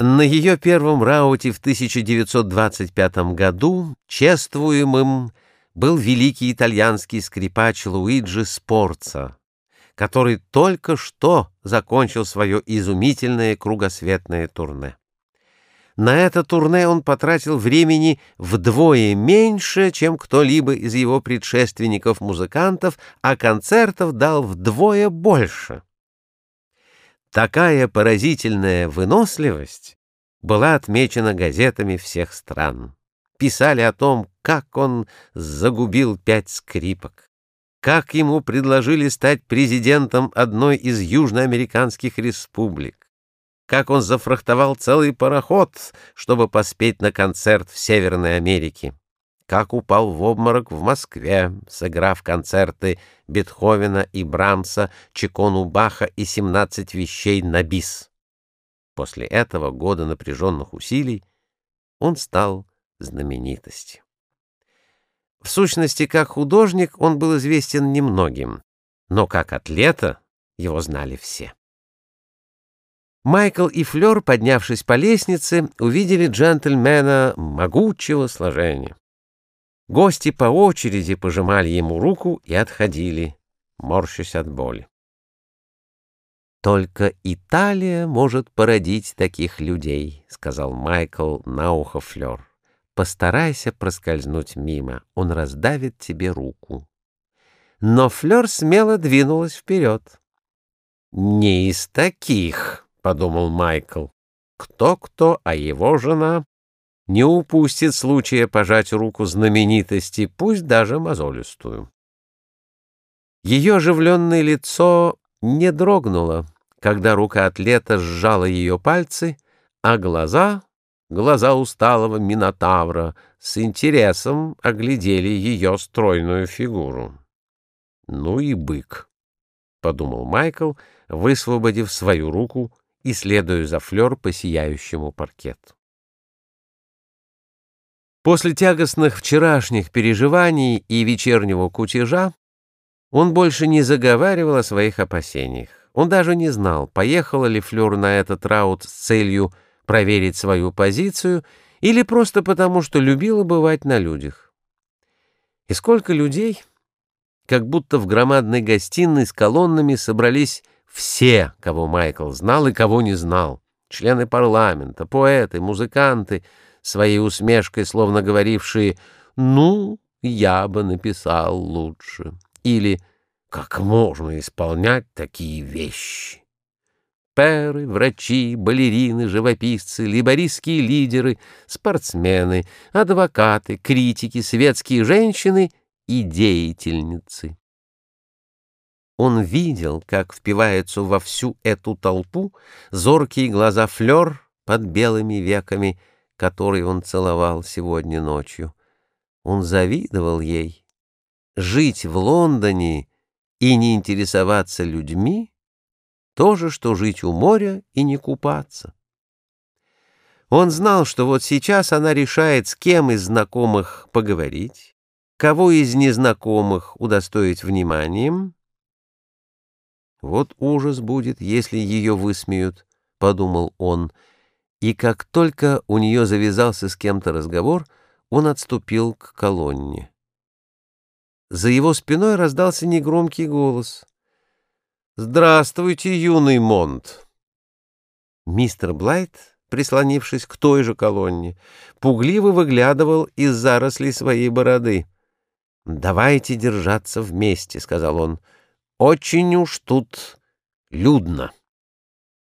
На ее первом рауте в 1925 году чествуемым был великий итальянский скрипач Луиджи Спорца, который только что закончил свое изумительное кругосветное турне. На это турне он потратил времени вдвое меньше, чем кто-либо из его предшественников-музыкантов, а концертов дал вдвое больше. Такая поразительная выносливость была отмечена газетами всех стран. Писали о том, как он загубил пять скрипок, как ему предложили стать президентом одной из южноамериканских республик, как он зафрахтовал целый пароход, чтобы поспеть на концерт в Северной Америке как упал в обморок в Москве, сыграв концерты Бетховена и Брамса, Чекону Баха и «Семнадцать вещей» на бис. После этого года напряженных усилий он стал знаменитостью. В сущности, как художник он был известен немногим, но как атлета его знали все. Майкл и Флёр, поднявшись по лестнице, увидели джентльмена могучего сложения. Гости по очереди пожимали ему руку и отходили, морщась от боли. «Только Италия может породить таких людей», — сказал Майкл на ухо Флёр. «Постарайся проскользнуть мимо, он раздавит тебе руку». Но Флёр смело двинулась вперед. «Не из таких», — подумал Майкл. «Кто-кто, а его жена не упустит случая пожать руку знаменитости, пусть даже мозолистую. Ее оживленное лицо не дрогнуло, когда рука атлета сжала ее пальцы, а глаза, глаза усталого Минотавра, с интересом оглядели ее стройную фигуру. «Ну и бык», — подумал Майкл, высвободив свою руку и следуя за флер по сияющему паркету. После тягостных вчерашних переживаний и вечернего кутежа он больше не заговаривал о своих опасениях. Он даже не знал, поехала ли Флёр на этот раут с целью проверить свою позицию или просто потому, что любила бывать на людях. И сколько людей, как будто в громадной гостиной с колоннами собрались все, кого Майкл знал и кого не знал, члены парламента, поэты, музыканты — своей усмешкой, словно говорившие «Ну, я бы написал лучше» или «Как можно исполнять такие вещи?» Перы, врачи, балерины, живописцы, либористские лидеры, спортсмены, адвокаты, критики, светские женщины и деятельницы. Он видел, как впиваются во всю эту толпу зоркие глаза Флёр под белыми веками, который он целовал сегодня ночью. Он завидовал ей. Жить в Лондоне и не интересоваться людьми — то же, что жить у моря и не купаться. Он знал, что вот сейчас она решает, с кем из знакомых поговорить, кого из незнакомых удостоить вниманием. Вот ужас будет, если ее высмеют, — подумал он, — и как только у нее завязался с кем-то разговор, он отступил к колонне. За его спиной раздался негромкий голос. «Здравствуйте, юный Монт!» Мистер Блайт, прислонившись к той же колонне, пугливо выглядывал из зарослей своей бороды. «Давайте держаться вместе», — сказал он. «Очень уж тут людно».